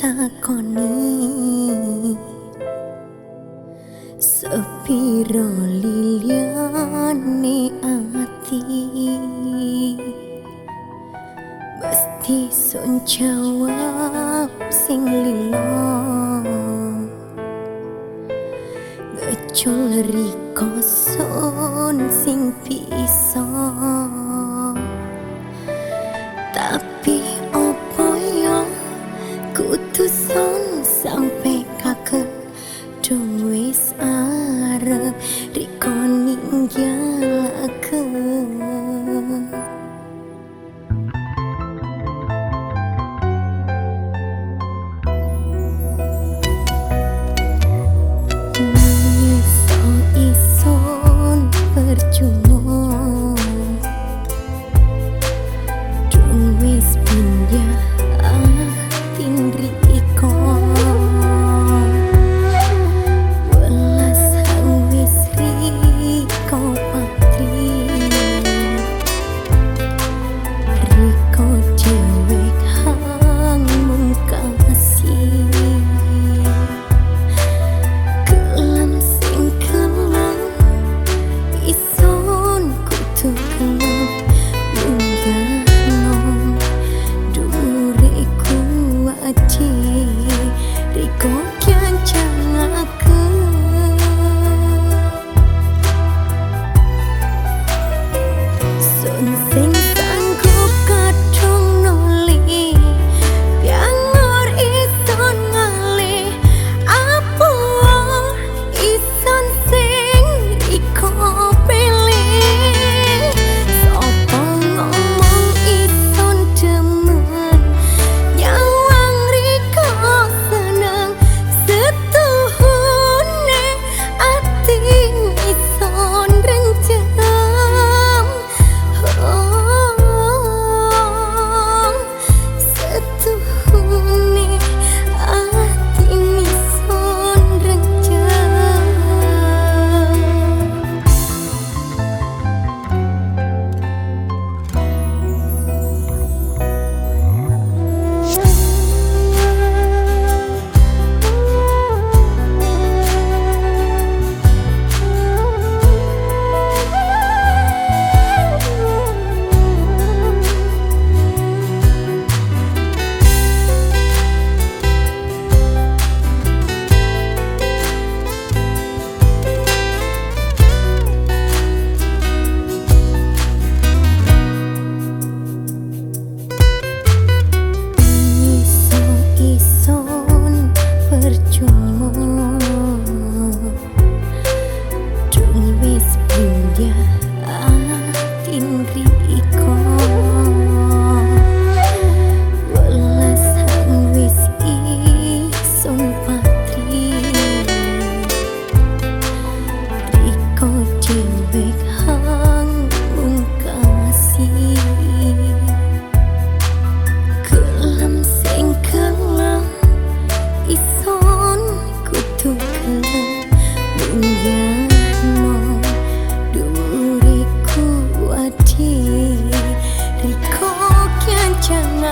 takoni. Sepiro liliane ati. Mesti sun jawab sing lilo. Ngecul riko sun sing pisau face So